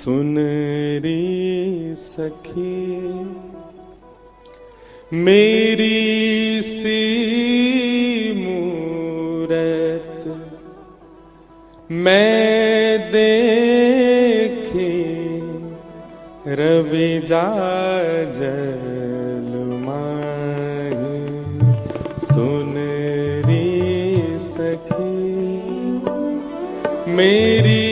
सुन री सखी मेरी सी मूरत मैं देखी रवि जा जल सुन सखी मेरी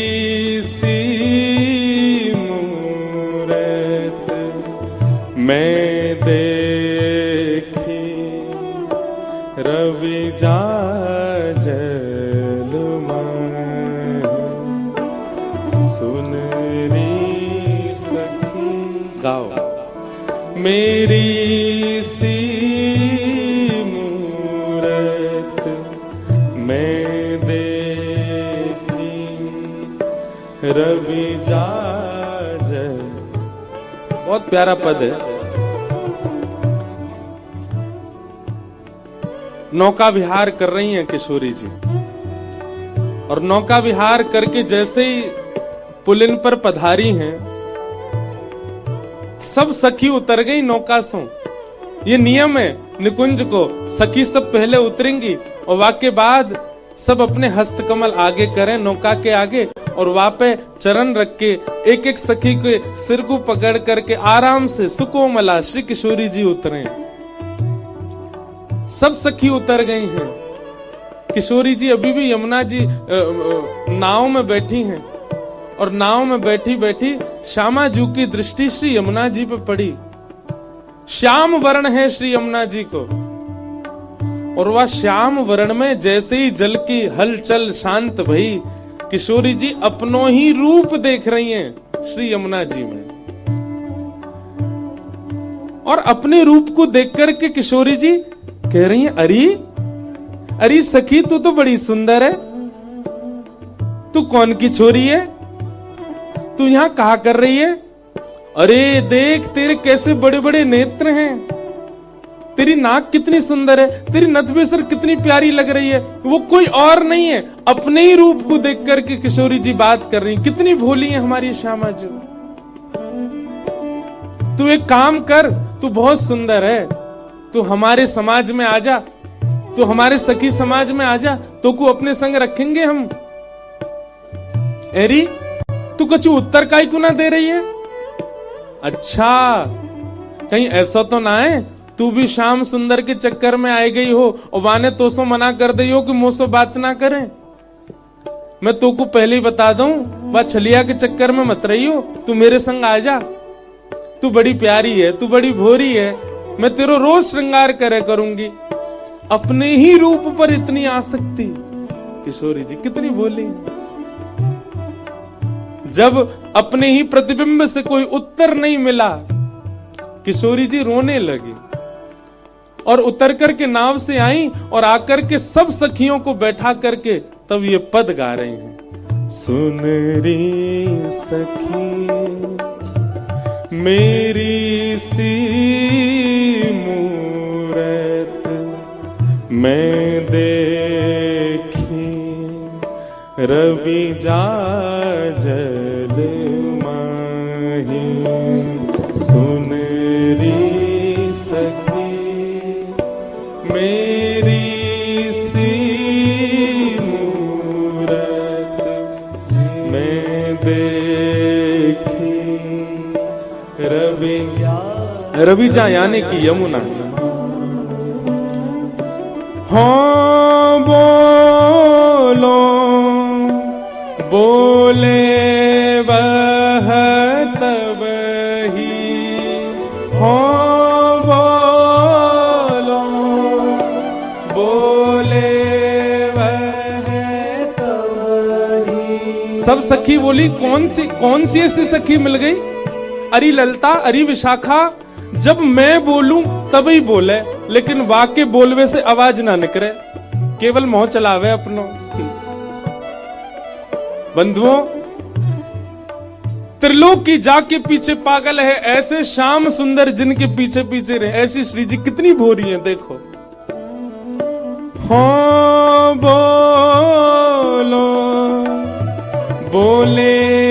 प्यारा पद। नौका विहार कर रही हैं किशोरी जी। और नौका विहार करके जैसे ही पुलिन पर पधारी हैं, सब सखी उतर गई नौका से। ये नियम है, निकुंज को, सखी सब पहले उतरेंगी और वाक्य बाद सब अपने हस्त कमल आगे करें, नौका के आगे, और वापे चरण रख। के एक एक सखी के सिर को पकड़ करके आराम से सुकोमला श्री किशोरी जी उतरे। सब सखी उतर गई हैं। किशोरी जी, अभी भी यमुना जी नाव में बैठी हैं। और नाव में बैठी बैठी श्यामा जू की दृष्टि श्री यमुना जी पे पड़ी। श्याम वर्ण है श्री यमुना जी को। और वह श्याम वर्ण में जैसे ही जल की हलचल शांत भई, किशोरी जी अपनो ही रूप देख रही हैं श्री यमुना जी में। और अपने रूप को देख करके किशोरी जी कह रही हैं, अरे अरे सखी, तू तो बड़ी सुंदर है। तू कौन की छोरी है? तू यहाँ कहा कर रही है? अरे, देख, तेरे कैसे बड़े बड़े नेत्र हैं। तेरी नाक कितनी सुंदर है, तेरी नथबेसर कितनी प्यारी लग रही है। वो कोई और नहीं है। अपने ही रूप को देख करके किशोरी जी बात कर रही कितनी भोली है हमारी श्यामा जी। तू एक काम कर, तू बहुत सुंदर है। तू हमारे समाज में आ जा। तू हमारे सखी समाज में आ जा। तो को अपने संग रखेंगे हम। एरी, तू कुछ उत्तर का को ना दे रही है? अच्छा कहीं ऐसा तो ना है तू भी शाम सुंदर के चक्कर में आई गई हो और वाने तो सो मना कर दी हो कि मुझसे बात ना करें। मैं तो को पहले ही बता दूँ, वह छलिया के चक्कर में मत रही हो तू मेरे संग आ जा। तू बड़ी प्यारी है, तू बड़ी भोरी है, मैं तेरो रोज श्रृंगार करे करूँगी। अपने ही रूप पर इतनी आसक्ति। किशोरी जी, कितनी है। जब अपने ही प्रतिबिंब से कोई उत्तर नहीं मिला, किशोरी जी रोने लगी। और उतर करके नाव से आई और आकर के सब सखियों को बैठा करके तब ये पद गा रहे हैं। सुन री सखी, मेरी सी मूरत मैं देखी, रवि जा जल रवि जा यानी कि यमुना। हो, बोलो, बोले वह तब ही। हाँ बोलो, बोले ही। सब सखी बोली, कौन सी कौन सी ऐसी सखी मिल गई? अरी ललता, अरी विशाखा जब मैं बोलूँ, तभी बोले, लेकिन वाक्य बोलवे से आवाज़ ना निकले केवल मोह चलावे अपनो। बंधुओं, त्रिलोक की जा के पीछे पागल है, ऐसे श्याम सुंदर जिनके पीछे पीछे रहे, ऐसी श्री जी कितनी भोरी है, देखो। हाँ बोलो, बोले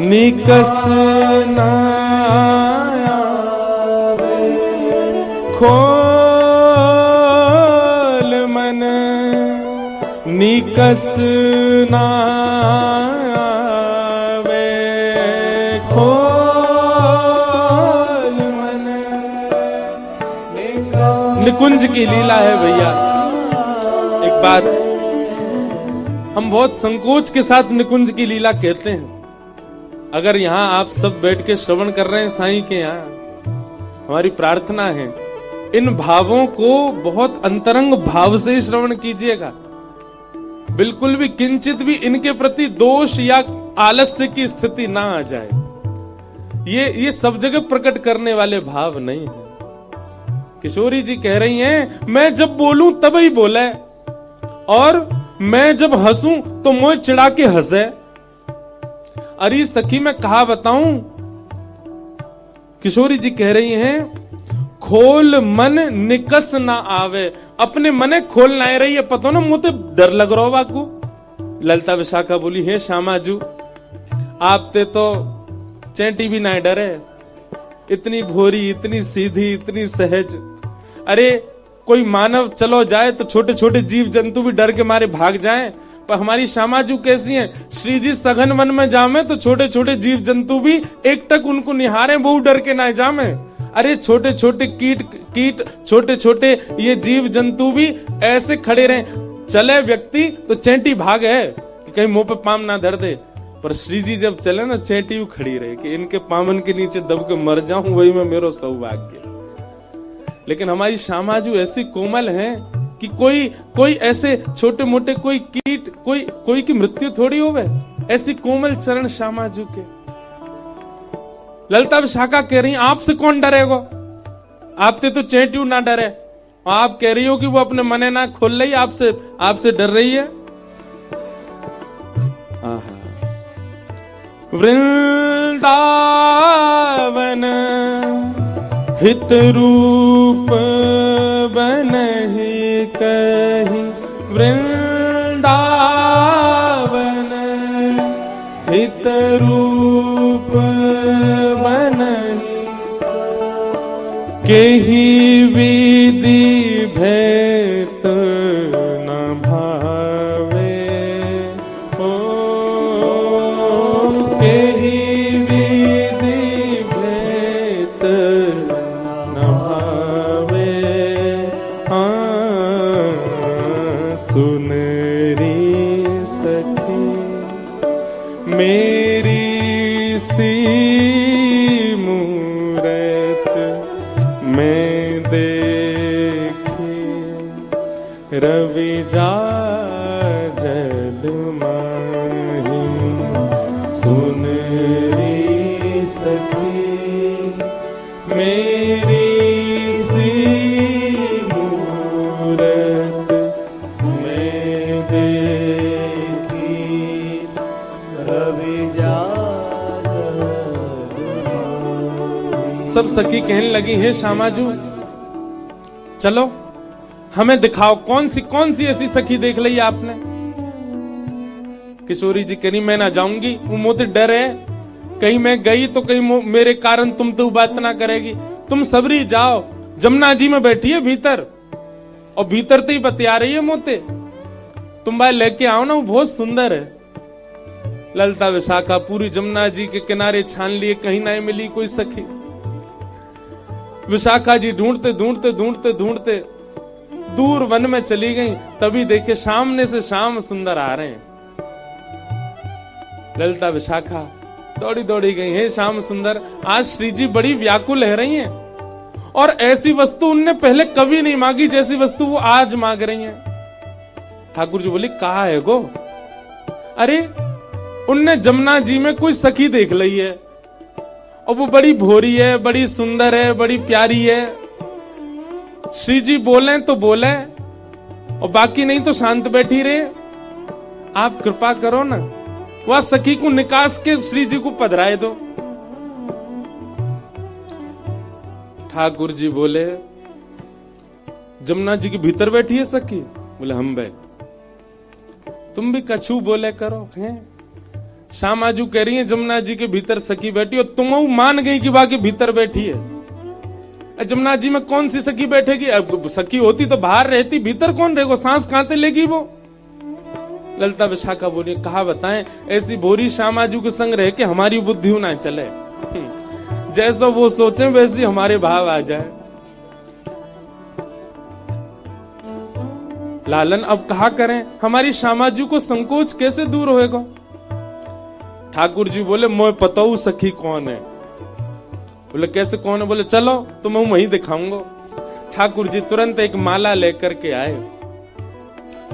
निकस ना खोल मन निकस ना निकुंज की लीला है भैया। एक बात, हम बहुत संकोच के साथ निकुंज की लीला कहते हैं। अगर यहाँ आप सब बैठ के श्रवण कर रहे हैं साईं के यहाँ, हमारी प्रार्थना है, इन भावों को बहुत अंतरंग भाव से श्रवण कीजिएगा। बिल्कुल भी किंचित भी इनके प्रति दोष या आलस्य की स्थिति ना आ जाए। ये ये सब जगह प्रकट करने वाले भाव नहीं है। किशोरी जी कह रही हैं, मैं जब बोलूँ तब ही बोले, और मैं जब हंसूं तो मोह चिड़ा के हंसे। अरे सखी, मैं कहा बताऊँ? किशोरी जी कह रही हैं, खोल मन निकस ना आवे। अपने मने खोल ना रही है, पता ना मुझे डर लग रहा बाकू। ललता विशाखा बोली, हे श्यामाजू आप ते तो चैंटी भी ना डरे। इतनी भोरी, इतनी सीधी, इतनी सहज। अरे, कोई मानव चलो जाए तो छोटे छोटे जीव जंतु भी डर के मारे भाग जाएँ। पर हमारी श्यामा जू कैसी हैं? श्री जी, सघन वन में जामे तो छोटे छोटे जीव जंतु भी एक टक उनको निहारे, बहु डर के ना जामे। अरे छोटे छोटे कीट कीट छोटे छोटे ये जीव जंतु भी ऐसे खड़े रहे। चले व्यक्ति तो चैंटी भाग है कि कहीं मुँह पे पाम ना धर दे। पर श्री जी जब चले ना, चैंटी खड़ी रहे कि इनके पामन के नीचे दब के मर जाऊँ, वही में मेरो सौभाग्य। लेकिन हमारी श्यामा श्यामाजू ऐसी कोमल हैं कि कोई कोई ऐसे छोटे मोटे कोई कीट कोई कोई की मृत्यु थोड़ी होवे? ऐसी कोमल चरण श्यामाजू के। ललता विशाखा कह रही आपसे कौन डरेगा? आपते तो चेट्यू ना डरे। आप कह रही हो कि वो अपने मने ना खोल रही आपसे आपसे डर रही है? वृंदावन हित रूप बनहि कही वृंदावन हित सब सखी कहने लगी, है श्यामाजू, चलो, हमें दिखाओ, कौन सी कौन सी ऐसी सखी देख ली आपने? किशोरी जी करी मैं ना जाऊँगी, वो मोते डर है कहीं मैं गई तो कहीं मेरे कारण तुम तो बात ना करेगी। तुम सबरी जाओ। जमुना जी में बैठी है भीतर। और भीतर तो ही बतिया रही है मोते। तुम भाई लेके आओ ना, वो बहुत सुंदर है। ललता विशाखा, पूरी जमुना जी के किनारे छान लिए, कहीं ना मिली कोई सखी। विशाखा जी ढूंढते ढूंढते ढूंढते ढूंढते, दूर वन में चली गई। तभी देखे सामने से शाम सुंदर आ रहे हैं। ललिता विशाखा दौड़ी दौड़ी गई है श्याम सुंदर। आज श्री जी बड़ी व्याकुल रह रही हैं। और ऐसी वस्तु उनने पहले कभी नहीं मांगी, जैसी वस्तु वो आज मांग रही हैं। ठाकुर जी बोली, कहा है गो? अरे, उनने जमुना जी में कोई सखी देख ली है। और वो बड़ी भोरी है, बड़ी सुंदर है, बड़ी प्यारी है। श्री जी बोले तो बोले, और बाकी नहीं तो शांत बैठी रहे। आप कृपा करो ना। वह सखी को निकास के श्री जी को पधराए दो। ठाकुर जी बोले, जमुना जी के भीतर बैठी है सखी? बोले, हम बैठ। तुम भी कछू बोले करो, हैं? श्यामाजू कह रही है, जमुना जी के भीतर सखी बैठी और तुम मान गई कि बाकी भीतर बैठी है। जमुना जी में कौन सी सखी बैठेगी? अब सखी होती तो बाहर रहती, भीतर कौन रहेगा? सांस कांते लेगी वो? ललता विशाखा बोली, कहा बताएँ, ऐसी भोरी श्यामाजू के संग रह के हमारी बुद्धि ना चले। जैसा वो सोचे, वैसी हमारे भाव आ जाए। लालन, अब कहा करें, हमारी श्यामाजू को संकोच कैसे दूर होएगा? ठाकुर जी बोले मोह पताऊ सखी कौन है? बोले, कैसे कौन है? बोले, चलो तो मैं वहीं दिखाऊँगा। ठाकुर जी तुरंत एक माला लेकर के आए।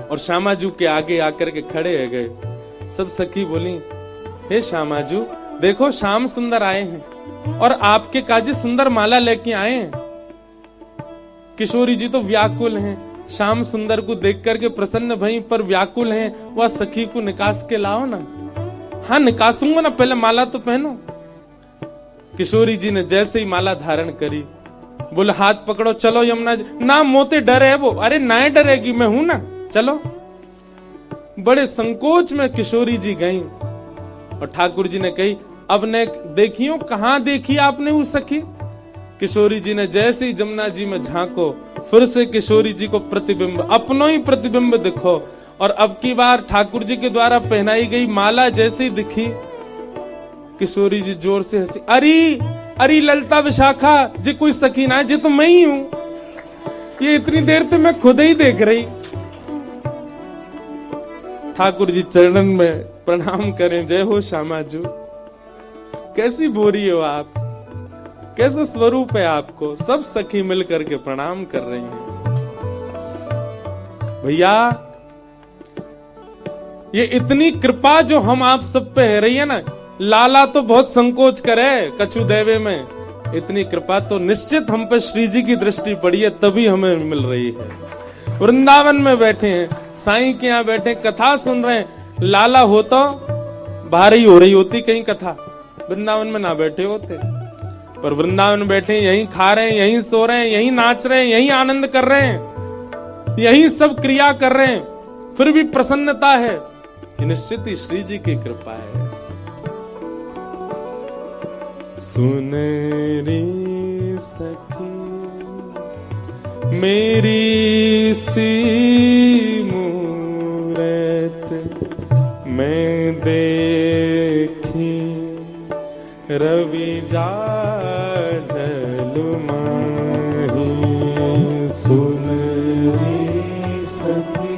और श्यामाजू के आगे आकर के खड़े हो गए। सब सखी बोली, हे श्यामाजू, देखो श्याम सुंदर आए हैं और आपके काजी सुंदर माला लेके आए हैं। किशोरी जी तो व्याकुल हैं। श्याम सुंदर को देख करके प्रसन्न भई, पर व्याकुल हैं, वह सखी को निकास के लाओ ना। हाँ निकासूँगा ना, पहले माला तो पहनो। किशोरी जी ने जैसे ही माला धारण करी, बोले, हाथ पकड़ो, चलो यमुना जी। ना, मोते डर है वो। अरे ना डरेगी, मैं हूँ ना। चलो। बड़े संकोच में किशोरी जी गई। और ठाकुर जी ने कही, अब ने देखियो, कहा देखी आपने उस सखी? किशोरी जी ने जैसे ही जमुना जी में झांको, फिर से किशोरी जी को प्रतिबिंब, अपनो ही प्रतिबिंब दिखो। और अब की बार ठाकुर जी के द्वारा पहनाई गई माला जैसे ही दिखी। किशोरी जी ज़ोर से हँसी, अरे अरे ललता विशाखा, जी कोई सकी ना जी तो मैं ही हूँ। ये इतनी देर तो मैं खुद ही देख रही। ठाकुर जी चरणन में प्रणाम करें। जय हो श्यामा श्यामाजू। कैसी बोरी हो आप? कैसे स्वरूप है आपको? सब सखी मिल करके प्रणाम कर रही हैं। भैया, ये इतनी कृपा जो हम आप सब पे है रही है ना, लाला तो बहुत संकोच करे कछु देवे में। इतनी कृपा तो निश्चित हम पे श्री जी की दृष्टि पड़ी है, तभी हमें मिल रही है। वृंदावन में बैठे हैं, साईं के यहाँ बैठे कथा सुन रहे हैं। लाला हो तो भारी हो रही होती कहीं कथा। वृंदावन में ना बैठे होते। पर वृंदावन में बैठे यहीं खा रहे हैं, यहीं सो रहे हैं, यहीं नाच रहे हैं, यहीं आनंद कर रहे हैं। यहीं सब क्रिया कर रहे हैं। फिर भी प्रसन्नता है निश्चित ही श्री जी की कृपा है। सुन रे सखी। मेरी सी मूरत मैं देखी रवि जा सुन रे सखी